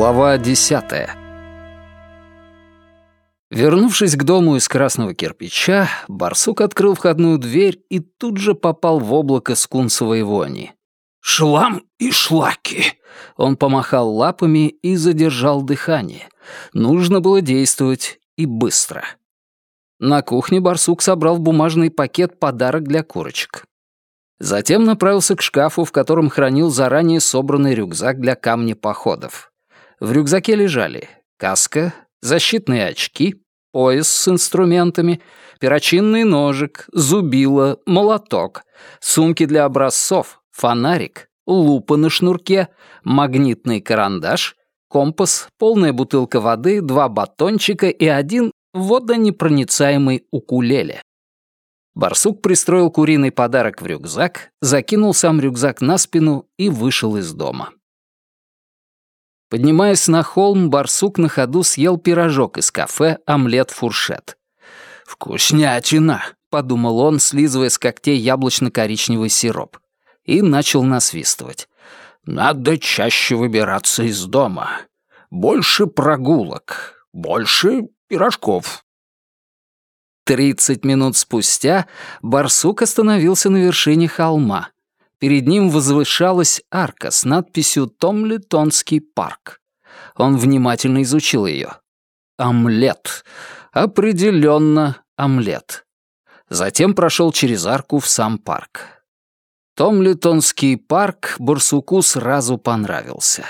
Глава десятая. Вернувшись к дому из красного кирпича, барсук открыл входную дверь и тут же попал в облако скунсовой вони. «Шлам и шлаки!» Он помахал лапами и задержал дыхание. Нужно было действовать и быстро. На кухне барсук собрал в бумажный пакет подарок для курочек. Затем направился к шкафу, в котором хранил заранее собранный рюкзак для камнепоходов. В рюкзаке лежали каска, защитные очки, пояс с инструментами, перочинный ножик, зубило, молоток, сумки для образцов, фонарик, лупа на шнурке, магнитный карандаш, компас, полная бутылка воды, два батончика и один водонепроницаемый укулеле. Барсук пристроил куриный подарок в рюкзак, закинул сам рюкзак на спину и вышел из дома. Поднимаясь на холм, барсук на ходу съел пирожок из кафе «Омлет-фуршет». «Вкуснятина!» — подумал он, слизывая с когтей яблочно-коричневый сироп. И начал насвистывать. «Надо чаще выбираться из дома. Больше прогулок, больше пирожков». Тридцать минут спустя барсук остановился на вершине холма. Перед ним возвышалась арка с надписью «Томлитонский парк». Он внимательно изучил ее. Омлет. Определенно омлет. Затем прошел через арку в сам парк. Томлитонский парк барсуку сразу понравился.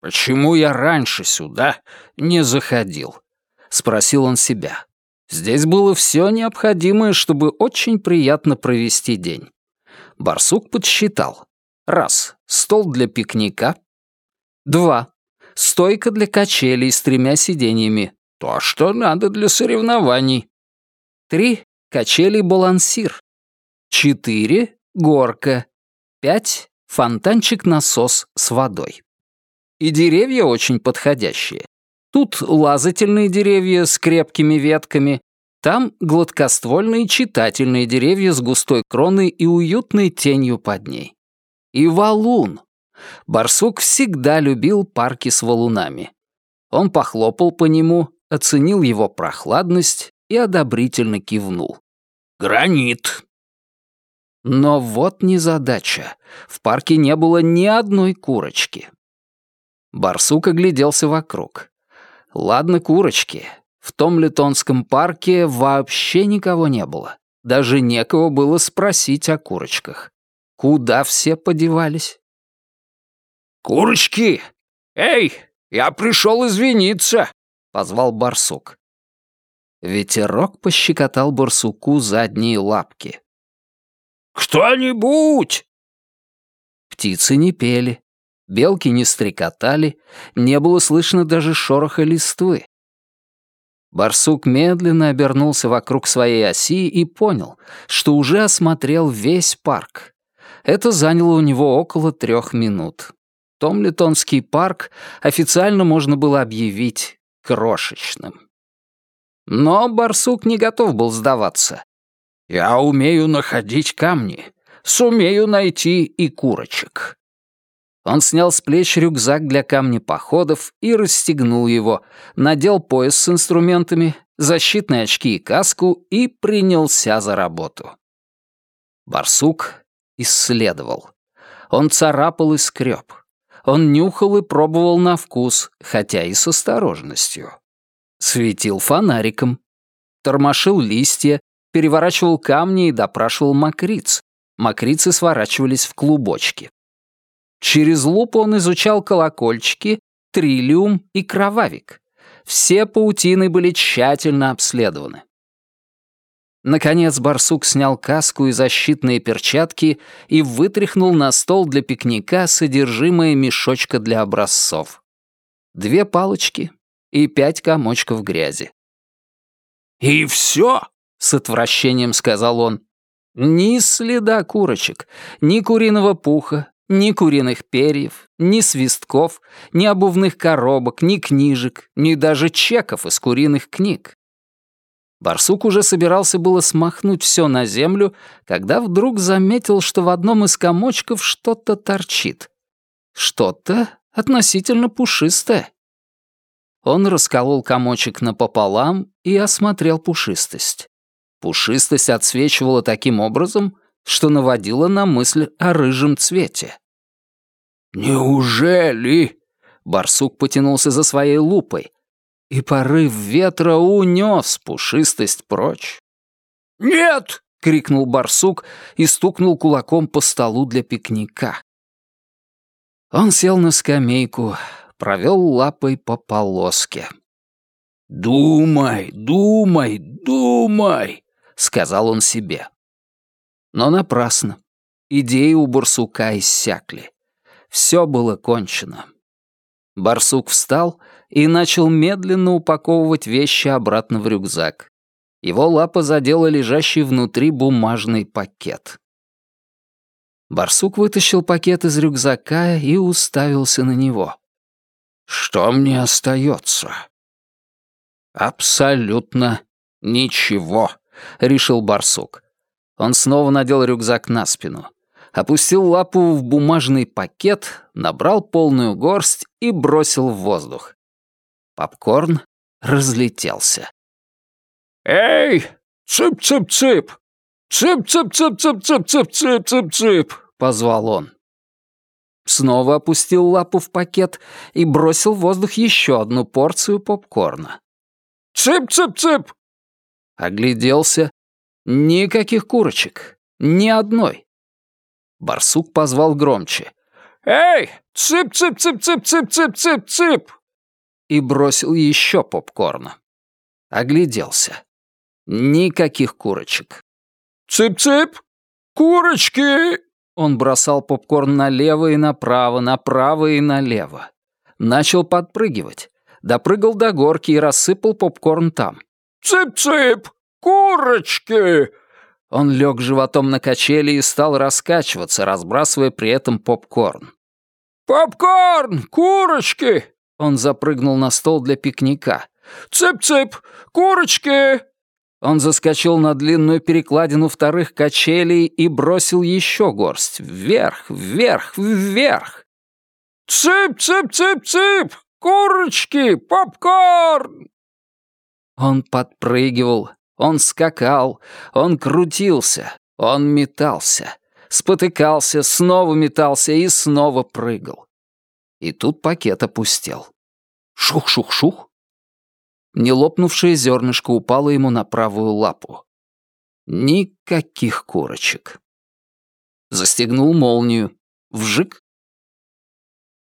«Почему я раньше сюда не заходил?» — спросил он себя. Здесь было все необходимое, чтобы очень приятно провести день. Барсук подсчитал. Раз. Стол для пикника. Два. Стойка для качелей с тремя сиденьями. То, что надо для соревнований. Три. Качели-балансир. Четыре. Горка. Пять. Фонтанчик-насос с водой. И деревья очень подходящие. Тут лазательные деревья с крепкими ветками, там гладкоствольные читательные деревья с густой кроной и уютной тенью под ней. И валун. Барсук всегда любил парки с валунами. Он похлопал по нему, оценил его прохладность и одобрительно кивнул. «Гранит!» Но вот незадача. В парке не было ни одной курочки. Барсук огляделся вокруг. Ладно, курочки. В том Литонском парке вообще никого не было. Даже некого было спросить о курочках. Куда все подевались? «Курочки! Эй, я пришел извиниться!» — позвал барсук. Ветерок пощекотал барсуку задние лапки. «Кто-нибудь!» Птицы не пели, белки не стрекотали, не было слышно даже шороха листвы. Барсук медленно обернулся вокруг своей оси и понял, что уже осмотрел весь парк. Это заняло у него около трех минут. Томлитонский парк официально можно было объявить крошечным. Но барсук не готов был сдаваться. «Я умею находить камни, сумею найти и курочек. Он снял с плеч рюкзак для камнепоходов и расстегнул его, надел пояс с инструментами, защитные очки и каску и принялся за работу. Барсук исследовал. Он царапал и скреб. Он нюхал и пробовал на вкус, хотя и с осторожностью. Светил фонариком. Тормошил листья, переворачивал камни и допрашивал мокриц. Мокрицы сворачивались в клубочки. Через лупу он изучал колокольчики, триллиум и кровавик. Все паутины были тщательно обследованы. Наконец барсук снял каску и защитные перчатки и вытряхнул на стол для пикника содержимое мешочка для образцов. Две палочки и пять комочков грязи. «И все?» — с отвращением сказал он. «Ни следа курочек, ни куриного пуха, ни куриных перьев, ни свистков, ни обувных коробок, ни книжек, ни даже чеков из куриных книг. Барсук уже собирался было смахнуть все на землю, когда вдруг заметил, что в одном из комочков что-то торчит. Что-то относительно пушистая. Он расколол комочек напополам и осмотрел пушистость. Пушистость отсвечивала таким образом, что наводила на мысль о рыжем цвете. «Неужели?» Барсук потянулся за своей лупой, и порыв ветра унес пушистость прочь. «Нет!» — крикнул барсук и стукнул кулаком по столу для пикника. Он сел на скамейку, провел лапой по полоске. «Думай, думай, думай!» — сказал он себе. Но напрасно. Идеи у барсука иссякли. Все было кончено. Барсук встал и начал медленно упаковывать вещи обратно в рюкзак. Его лапа задела лежащий внутри бумажный пакет. Барсук вытащил пакет из рюкзака и уставился на него. «Что мне остается?» «Абсолютно ничего», — решил барсук. Он снова надел рюкзак на спину опустил лапу в бумажный пакет, набрал полную горсть и бросил в воздух. Попкорн разлетелся. «Эй! Цып-цып-цып! Цып-цып-цып-цып-цып-цып-цып-цып!» — позвал он. Снова опустил лапу в пакет и бросил в воздух еще одну порцию попкорна. «Цып-цып-цып!» Огляделся. Никаких курочек. Ни одной. Барсук позвал громче. «Эй! Цып-цып-цып-цып-цып-цып-цып-цып!» И бросил еще попкорна. Огляделся. Никаких курочек. «Цып-цып! Курочки!» Он бросал попкорн налево и направо, направо и налево. Начал подпрыгивать. Допрыгал до горки и рассыпал попкорн там. «Цып-цып! Курочки!» Он лег животом на качели и стал раскачиваться, разбрасывая при этом попкорн. «Попкорн! Курочки!» Он запрыгнул на стол для пикника. «Цып-цып! Курочки!» Он заскочил на длинную перекладину вторых качелей и бросил еще горсть. Вверх, вверх, вверх. «Цып-цып-цып-цып! Курочки! Попкорн!» Он подпрыгивал, он скакал, он крутился, он метался, спотыкался, снова метался и снова прыгал. И тут пакет опустел. Шух-шух-шух. Нелопнувшее зернышко упало ему на правую лапу. Никаких курочек. Застегнул молнию. Вжик.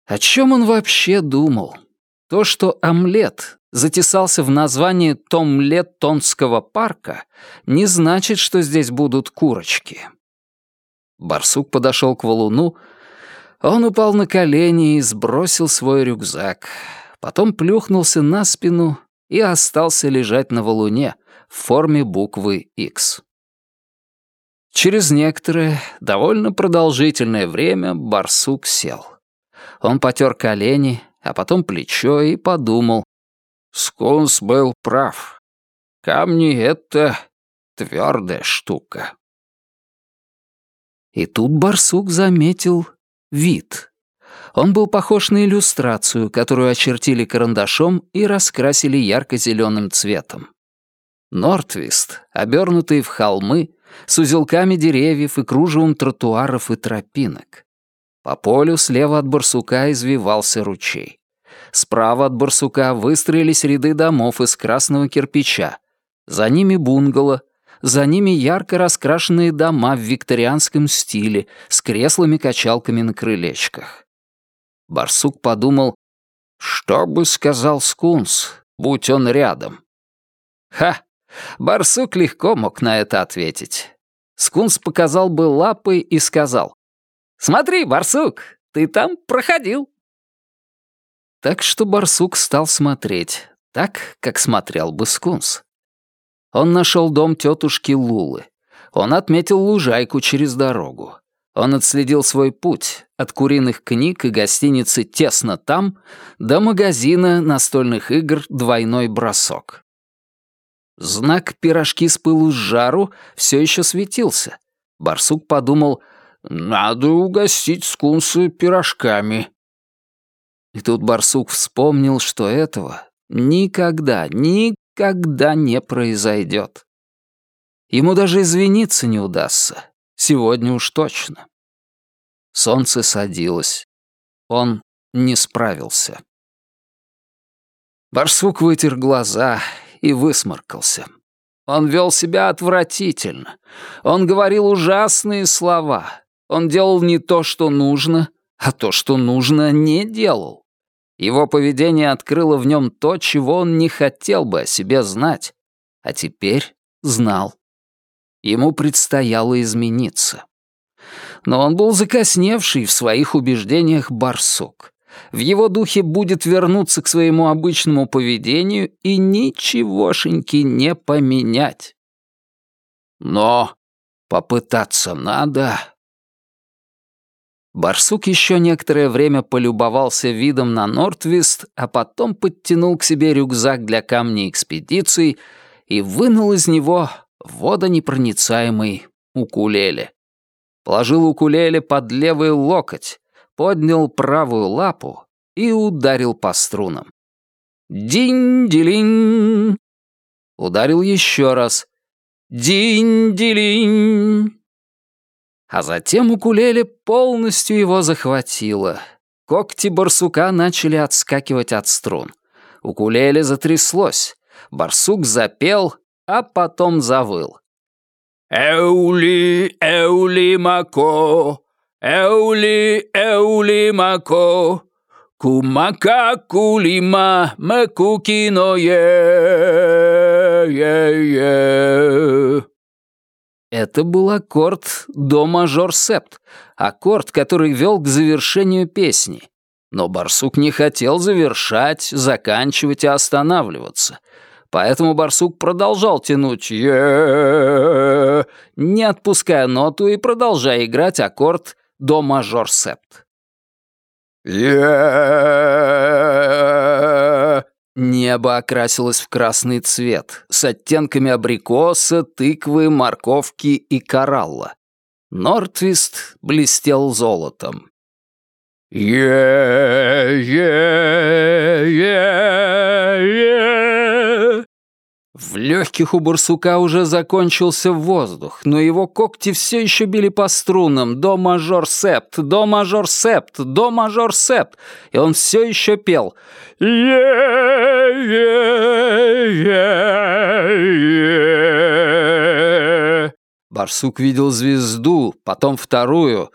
О чем он вообще думал? То, что омлет затесался в название Томлет-Тонского парка, не значит, что здесь будут курочки. Барсук подошел к валуну, он упал на колени и сбросил свой рюкзак. Потом плюхнулся на спину и остался лежать на валуне в форме буквы X. Через некоторое, довольно продолжительное время барсук сел. Он потер колени, а потом плечо и подумал, Скунс был прав. Камни — это твердая штука. И тут барсук заметил вид. Он был похож на иллюстрацию, которую очертили карандашом и раскрасили ярко-зеленым цветом. Нортвист, обернутый в холмы, с узелками деревьев и кружевом тротуаров и тропинок. По полю слева от барсука извивался ручей. Справа от барсука выстроились ряды домов из красного кирпича. За ними бунгало, за ними ярко раскрашенные дома в викторианском стиле с креслами-качалками на крылечках. Барсук подумал, что бы сказал Скунс, будь он рядом. Ха! Барсук легко мог на это ответить. Скунс показал бы лапой и сказал, «Смотри, барсук, ты там проходил». Так что барсук стал смотреть, так, как смотрел бы скунс. Он нашел дом тетушки Лулы. Он отметил лужайку через дорогу. Он отследил свой путь от куриных книг и гостиницы «Тесно там» до магазина настольных игр «Двойной бросок». Знак «Пирожки с пылу с жару» все еще светился. Барсук подумал, «Надо угостить скунсы пирожками». И тут барсук вспомнил, что этого никогда, никогда не произойдет. Ему даже извиниться не удастся. Сегодня уж точно. Солнце садилось. Он не справился. Барсук вытер глаза и высморкался. Он вел себя отвратительно. Он говорил ужасные слова. Он делал не то, что нужно, а то, что нужно, не делал. Его поведение открыло в нем то, чего он не хотел бы о себе знать, а теперь знал. Ему предстояло измениться. Но он был закосневший в своих убеждениях барсук. В его духе будет вернуться к своему обычному поведению и ничегошеньки не поменять. Но попытаться надо. Барсук еще некоторое время полюбовался видом на Нортвист, а потом подтянул к себе рюкзак для камней экспедиций и вынул из него водонепроницаемый укулеле. Положил укулеле под левый локоть, поднял правую лапу и ударил по струнам. Динь-дилинь! Ударил еще раз. Динь-дилинь! А затем укулеле полностью его захватило. Когти барсука начали отскакивать от струн. Укулеле затряслось. Барсук запел, а потом завыл. «Эули, эули, мако, эули, эули, мако, кумака, кулима, макукино, е, е, е». Это был аккорд до мажор септ, аккорд, который вел к завершению песни. Но барсук не хотел завершать, заканчивать и останавливаться. Поэтому барсук продолжал тянуть е не отпуская ноту и продолжая играть аккорд до мажор септ. Небо окрасилось в красный цвет с оттенками абрикоса, тыквы, морковки и коралла. Нортвист блестел золотом. Е-е-е-е. В легких у барсука уже закончился воздух, но его когти все еще били по струнам. До мажор септ, до мажор септ, до мажор септ, и он все еще пел. Е Барсук видел звезду, потом вторую.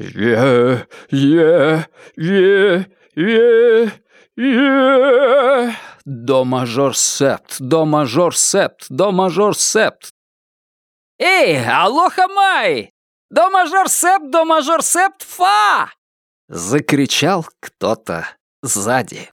е е е е е до мажор септ, до мажор септ, до мажор септ. Эй, алоха май! До мажор септ, до мажор септ, фа! Закричал кто-то сзади.